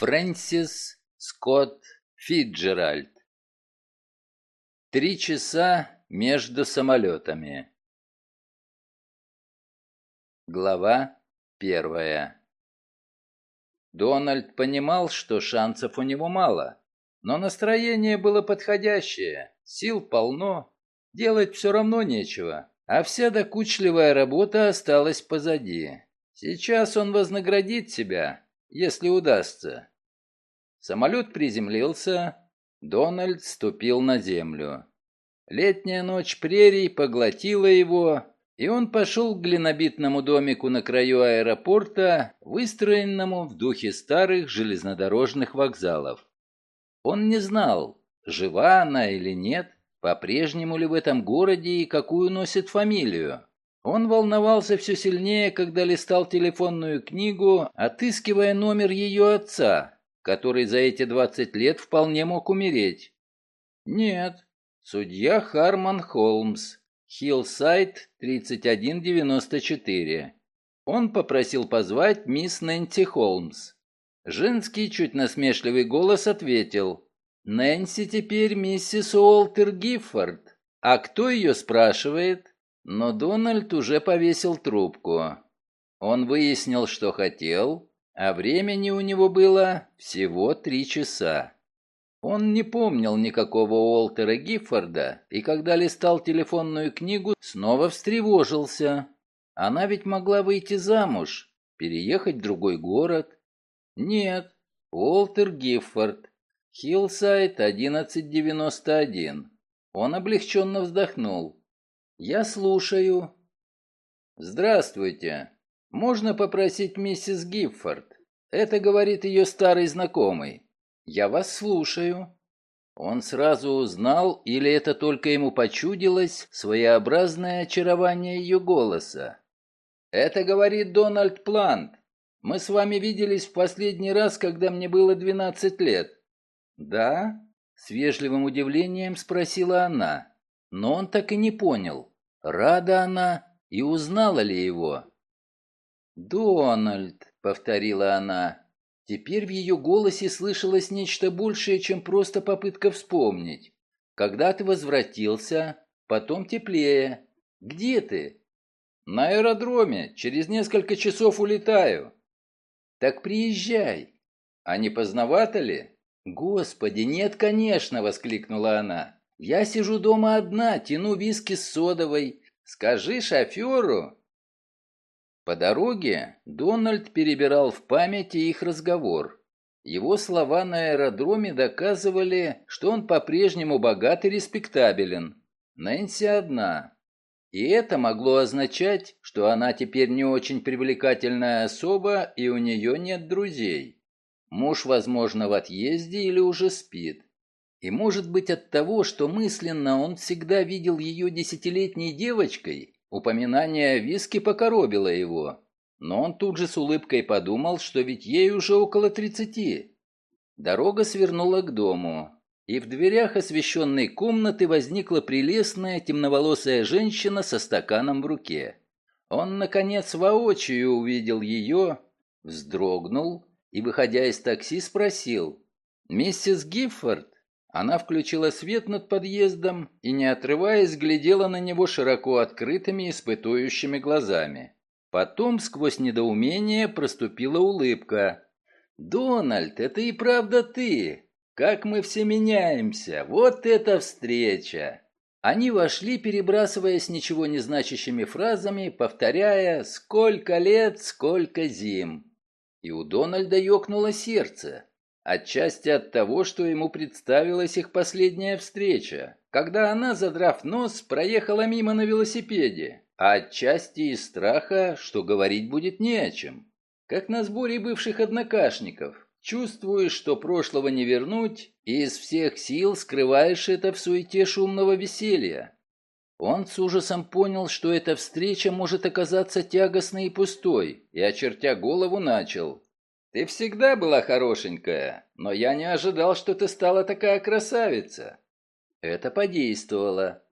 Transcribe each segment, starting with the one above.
Фрэнсис Скотт Фиджеральд. Три часа между самолетами. Глава первая. Дональд понимал, что шансов у него мало, но настроение было подходящее, сил полно, делать все равно нечего, а вся докучливая работа осталась позади. Сейчас он вознаградит себя, если удастся. Самолет приземлился, Дональд ступил на землю. Летняя ночь прерий поглотила его, и он пошел к глинобитному домику на краю аэропорта, выстроенному в духе старых железнодорожных вокзалов. Он не знал, жива она или нет, по-прежнему ли в этом городе и какую носит фамилию. Он волновался все сильнее, когда листал телефонную книгу, отыскивая номер ее отца, который за эти 20 лет вполне мог умереть. Нет, судья Харман Холмс, Хиллсайд 3194. Он попросил позвать мисс Нэнси Холмс. Женский, чуть насмешливый голос ответил. «Нэнси теперь миссис Уолтер Гиффорд. А кто ее спрашивает?» Но Дональд уже повесил трубку. Он выяснил, что хотел, а времени у него было всего три часа. Он не помнил никакого Уолтера Гиффорда, и когда листал телефонную книгу, снова встревожился. Она ведь могла выйти замуж, переехать в другой город. Нет, Уолтер Гиффорд, Хиллсайд 1191. Он облегченно вздохнул. «Я слушаю». «Здравствуйте. Можно попросить миссис Гиффорд?» Это говорит ее старый знакомый. Я вас слушаю. Он сразу узнал, или это только ему почудилось, своеобразное очарование ее голоса. Это говорит Дональд Плант. Мы с вами виделись в последний раз, когда мне было 12 лет. Да? С вежливым удивлением спросила она. Но он так и не понял, рада она и узнала ли его. «Дональд», — повторила она. Теперь в ее голосе слышалось нечто большее, чем просто попытка вспомнить. «Когда ты возвратился? Потом теплее. Где ты?» «На аэродроме. Через несколько часов улетаю». «Так приезжай. А не поздновато ли?» «Господи, нет, конечно!» — воскликнула она. «Я сижу дома одна, тяну виски с содовой. Скажи шоферу, по дороге Дональд перебирал в памяти их разговор. Его слова на аэродроме доказывали, что он по-прежнему богат и респектабелен. Нэнси одна. И это могло означать, что она теперь не очень привлекательная особа и у нее нет друзей. Муж, возможно, в отъезде или уже спит. И может быть от того, что мысленно он всегда видел ее десятилетней девочкой, Упоминание о виске покоробило его, но он тут же с улыбкой подумал, что ведь ей уже около тридцати. Дорога свернула к дому, и в дверях освещенной комнаты возникла прелестная темноволосая женщина со стаканом в руке. Он, наконец, воочию увидел ее, вздрогнул и, выходя из такси, спросил, «Миссис Гиффорд?» Она включила свет над подъездом и, не отрываясь, глядела на него широко открытыми испытующими глазами. Потом сквозь недоумение проступила улыбка. «Дональд, это и правда ты! Как мы все меняемся! Вот это встреча!» Они вошли, перебрасываясь ничего не значащими фразами, повторяя «Сколько лет, сколько зим!» И у Дональда ёкнуло сердце. Отчасти от того, что ему представилась их последняя встреча, когда она, задрав нос, проехала мимо на велосипеде, а отчасти из страха, что говорить будет не о чем. Как на сборе бывших однокашников, чувствуешь, что прошлого не вернуть, и из всех сил скрываешь это в суете шумного веселья. Он с ужасом понял, что эта встреча может оказаться тягостной и пустой, и, очертя голову, начал. Ты всегда была хорошенькая, но я не ожидал, что ты стала такая красавица. Это подействовало.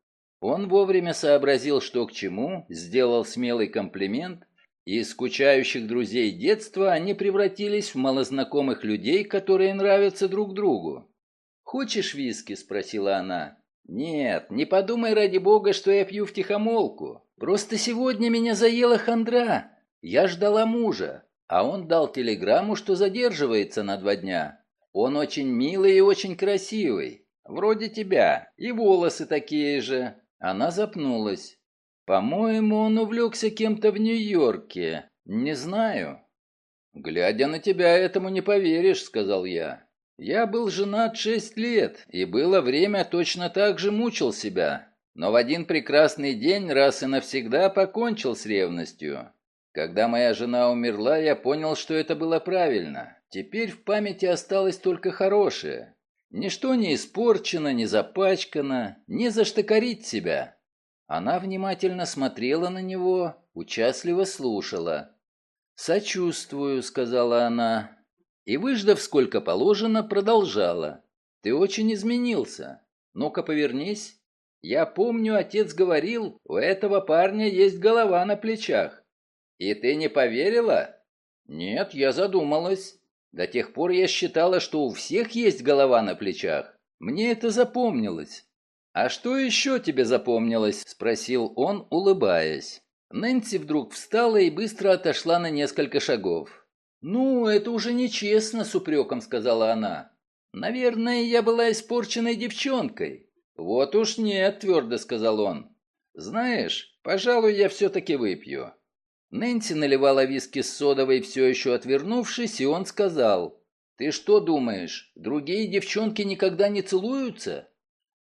Он вовремя сообразил, что к чему, сделал смелый комплимент Из скучающих друзей детства они превратились в малознакомых людей, которые нравятся друг другу. «Хочешь виски?» – спросила она. «Нет, не подумай ради бога, что я пью втихомолку. Просто сегодня меня заела хандра. Я ждала мужа, а он дал телеграмму, что задерживается на два дня. Он очень милый и очень красивый, вроде тебя, и волосы такие же». Она запнулась. «По-моему, он увлекся кем-то в Нью-Йорке. Не знаю». «Глядя на тебя, этому не поверишь», — сказал я. Я был женат шесть лет, и было время точно так же мучил себя. Но в один прекрасный день раз и навсегда покончил с ревностью. Когда моя жена умерла, я понял, что это было правильно. Теперь в памяти осталось только хорошее. Ничто не испорчено, не запачкано, не за что корить себя. Она внимательно смотрела на него, участливо слушала. «Сочувствую», — сказала она, и, выждав сколько положено, продолжала. «Ты очень изменился. Ну-ка повернись. Я помню, отец говорил, у этого парня есть голова на плечах. И ты не поверила?» «Нет, я задумалась. До тех пор я считала, что у всех есть голова на плечах. Мне это запомнилось». «А что еще тебе запомнилось?» – спросил он, улыбаясь. Нэнси вдруг встала и быстро отошла на несколько шагов. «Ну, это уже нечестно», — с упреком сказала она. «Наверное, я была испорченной девчонкой». «Вот уж нет», — твердо сказал он. «Знаешь, пожалуй, я все-таки выпью». Нэнси наливала виски с содовой, все еще отвернувшись, и он сказал, «Ты что думаешь, другие девчонки никогда не целуются?»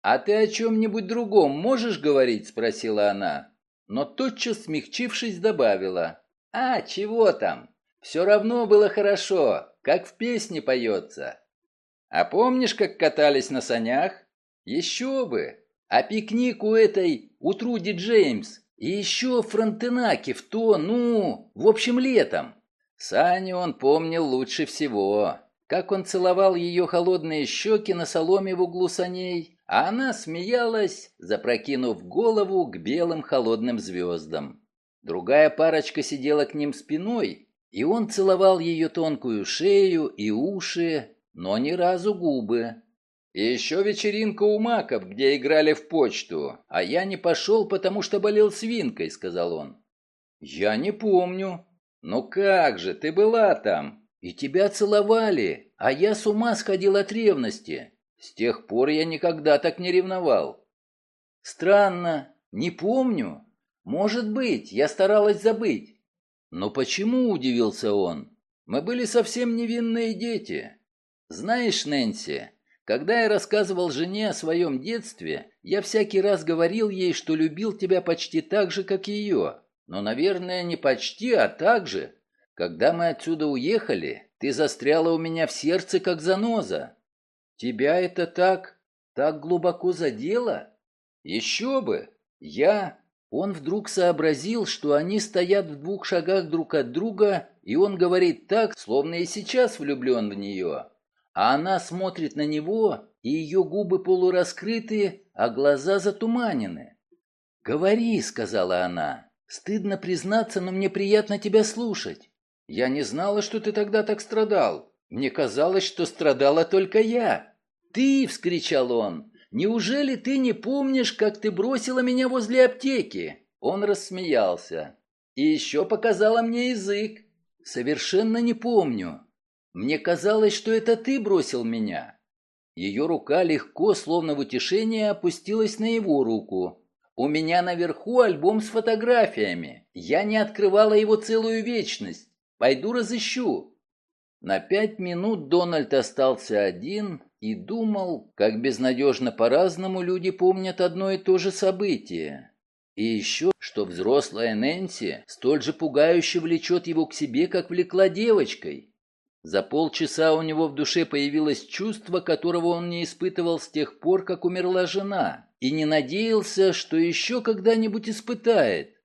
«А ты о чем-нибудь другом можешь говорить?» — спросила она. Но тотчас, смягчившись, добавила, «А, чего там? Все равно было хорошо, как в песне поется. А помнишь, как катались на санях? Еще бы! А пикник у этой, у Труди Джеймс, и еще Фронтенаки в то, ну, в общем, летом. Саню он помнил лучше всего. Как он целовал ее холодные щеки на соломе в углу саней, а она смеялась, запрокинув голову к белым холодным звездам. Другая парочка сидела к ним спиной, и он целовал ее тонкую шею и уши, но ни разу губы. И еще вечеринка у Маков, где играли в почту, а я не пошел, потому что болел свинкой, сказал он. Я не помню. Ну как же, ты была там. И тебя целовали, а я с ума сходил от ревности. С тех пор я никогда так не ревновал. Странно, не помню. Может быть, я старалась забыть. «Но почему?» – удивился он. «Мы были совсем невинные дети. Знаешь, Нэнси, когда я рассказывал жене о своем детстве, я всякий раз говорил ей, что любил тебя почти так же, как ее. Но, наверное, не почти, а так же. Когда мы отсюда уехали, ты застряла у меня в сердце, как заноза. Тебя это так, так глубоко задело? Еще бы! Я, он вдруг сообразил, что они стоят в двух шагах друг от друга, и он говорит так, словно и сейчас влюблен в нее. А она смотрит на него, и ее губы полураскрыты, а глаза затуманены. «Говори», — сказала она. «Стыдно признаться, но мне приятно тебя слушать. Я не знала, что ты тогда так страдал. Мне казалось, что страдала только я». «Ты!» — вскричал он. Неужели ты не помнишь, как ты бросила меня возле аптеки?» Он рассмеялся. «И еще показала мне язык. Совершенно не помню. Мне казалось, что это ты бросил меня». Ее рука легко, словно в утешение, опустилась на его руку. «У меня наверху альбом с фотографиями. Я не открывала его целую вечность. Пойду разыщу». На пять минут Дональд остался один, и думал, как безнадежно по-разному люди помнят одно и то же событие. И еще, что взрослая Нэнси столь же пугающе влечет его к себе, как влекла девочкой. За полчаса у него в душе появилось чувство, которого он не испытывал с тех пор, как умерла жена, и не надеялся, что еще когда-нибудь испытает.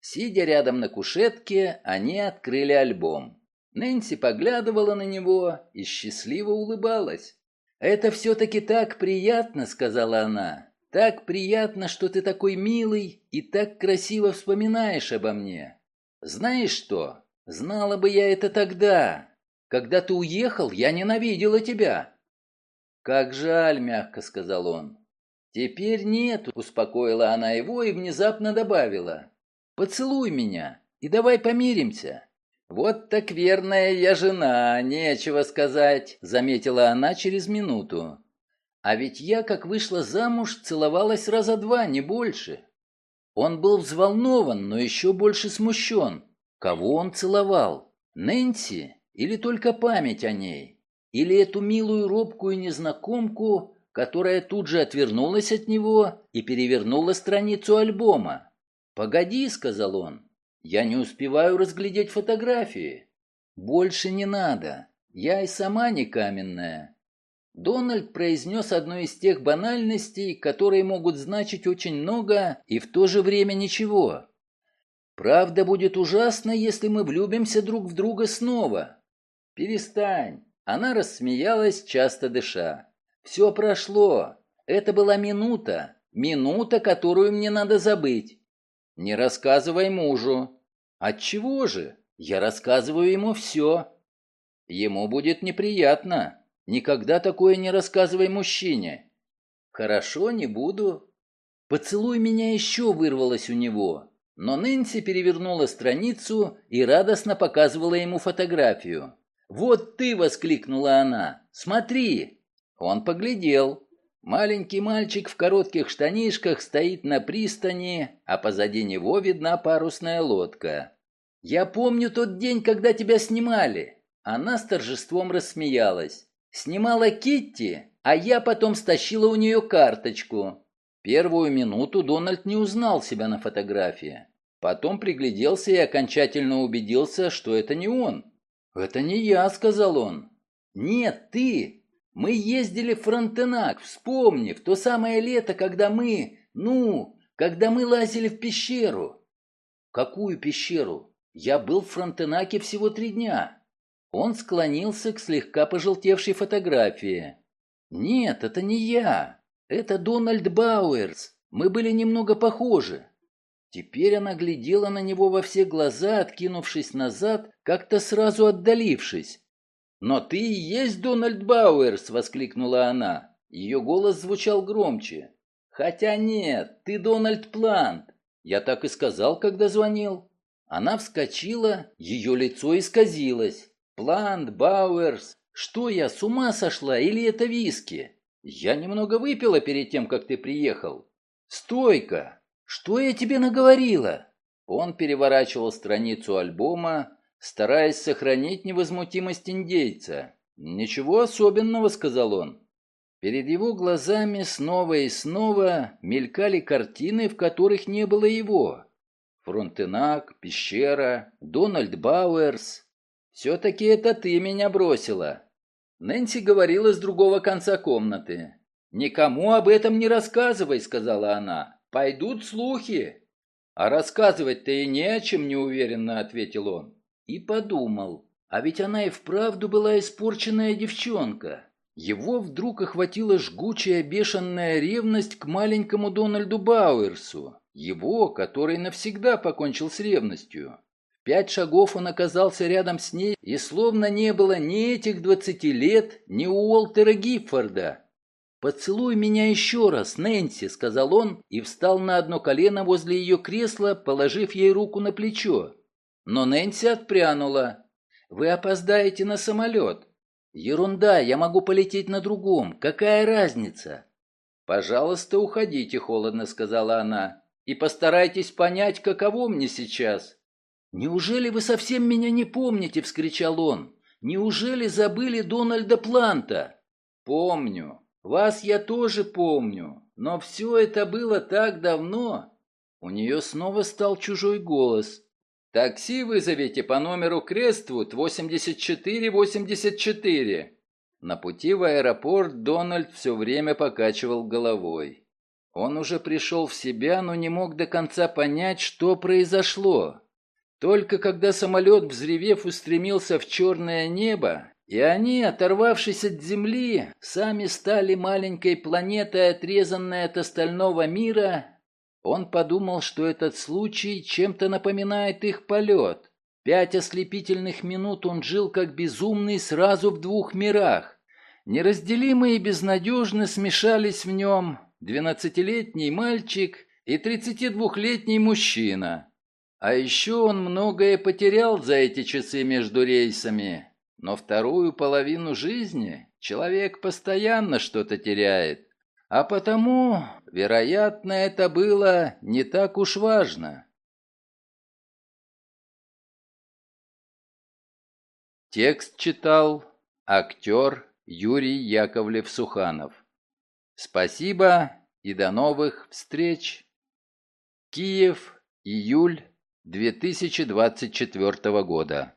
Сидя рядом на кушетке, они открыли альбом. Нэнси поглядывала на него и счастливо улыбалась. «Это все-таки так приятно», — сказала она. «Так приятно, что ты такой милый и так красиво вспоминаешь обо мне». Знаешь что? Знала бы я это тогда. Когда ты уехал, я ненавидела тебя. Как жаль, мягко сказал он. Теперь нет, успокоила она его и внезапно добавила. Поцелуй меня и давай помиримся. Вот так верная я жена, нечего сказать, заметила она через минуту. А ведь я, как вышла замуж, целовалась раза два, не больше. Он был взволнован, но еще больше смущен. Кого он целовал? Нэнси или только память о ней? Или эту милую робкую незнакомку, которая тут же отвернулась от него и перевернула страницу альбома? «Погоди», — сказал он, — «я не успеваю разглядеть фотографии». «Больше не надо, я и сама не каменная». Дональд произнес одну из тех банальностей, которые могут значить очень много и в то же время ничего. «Правда будет ужасно, если мы влюбимся друг в друга снова». «Перестань». Она рассмеялась, часто дыша. «Все прошло. Это была минута. Минута, которую мне надо забыть. Не рассказывай мужу. Отчего же? Я рассказываю ему все. Ему будет неприятно. Никогда такое не рассказывай мужчине. Хорошо, не буду. Поцелуй меня еще вырвалось у него. Но Нэнси перевернула страницу и радостно показывала ему фотографию. «Вот ты!» — воскликнула она. «Смотри!» Он поглядел. Маленький мальчик в коротких штанишках стоит на пристани, а позади него видна парусная лодка. «Я помню тот день, когда тебя снимали!» Она с торжеством рассмеялась. «Снимала Китти, а я потом стащила у нее карточку». Первую минуту Дональд не узнал себя на фотографии. Потом пригляделся и окончательно убедился, что это не он. «Это не я», — сказал он. «Нет, ты. Мы ездили в Фронтенак, вспомни, в то самое лето, когда мы, ну, когда мы лазили в пещеру. Какую пещеру? Я был в Фронтенаке всего три дня. Он склонился к слегка пожелтевшей фотографии. Нет, это не я. Это Дональд Бауэрс. Мы были немного похожи. Теперь она глядела на него во все глаза, откинувшись назад, как-то сразу отдалившись. «Но ты и есть Дональд Бауэрс!» — воскликнула она. Ее голос звучал громче. «Хотя нет, ты Дональд Плант!» Я так и сказал, когда звонил. Она вскочила, ее лицо исказилось. «Плант, Бауэрс! Что я, с ума сошла или это виски? Я немного выпила перед тем, как ты приехал. Стойка! Что я тебе наговорила?» Он переворачивал страницу альбома, стараясь сохранить невозмутимость индейца. «Ничего особенного», — сказал он. Перед его глазами снова и снова мелькали картины, в которых не было его. Фронтенак, пещера, Дональд Бауэрс. «Все-таки это ты меня бросила». Нэнси говорила с другого конца комнаты. «Никому об этом не рассказывай», — сказала она. «Пойдут слухи». «А рассказывать-то и не о чем», — неуверенно ответил он. И подумал, а ведь она и вправду была испорченная девчонка. Его вдруг охватила жгучая бешеная ревность к маленькому Дональду Бауэрсу. Его, который навсегда покончил с ревностью. В пять шагов он оказался рядом с ней, и словно не было ни этих двадцати лет, ни Уолтера Гиффорда. «Поцелуй меня еще раз, Нэнси», — сказал он и встал на одно колено возле ее кресла, положив ей руку на плечо. Но Нэнси отпрянула. «Вы опоздаете на самолет». «Ерунда, я могу полететь на другом. Какая разница?» «Пожалуйста, уходите», — холодно сказала она. «И постарайтесь понять, каково мне сейчас». «Неужели вы совсем меня не помните?» — вскричал он. «Неужели забыли Дональда Планта?» «Помню. Вас я тоже помню. Но все это было так давно». У нее снова стал чужой голос. Такси вызовите по номеру Крествуд 8484. На пути в аэропорт Дональд все время покачивал головой. Он уже пришел в себя, но не мог до конца понять, что произошло. Только когда самолет, взревев, устремился в черное небо, и они, оторвавшись от Земли, сами стали маленькой планетой, отрезанной от остального мира, Он подумал, что этот случай чем-то напоминает их полет. Пять ослепительных минут он жил как безумный сразу в двух мирах. Неразделимые и безнадежно смешались в нем двенадцатилетний мальчик и тридцатидвухлетний мужчина. А еще он многое потерял за эти часы между рейсами, но вторую половину жизни человек постоянно что-то теряет. А потому, вероятно, это было не так уж важно. Текст читал актер Юрий Яковлев-Суханов. Спасибо и до новых встреч. Киев, июль 2024 года.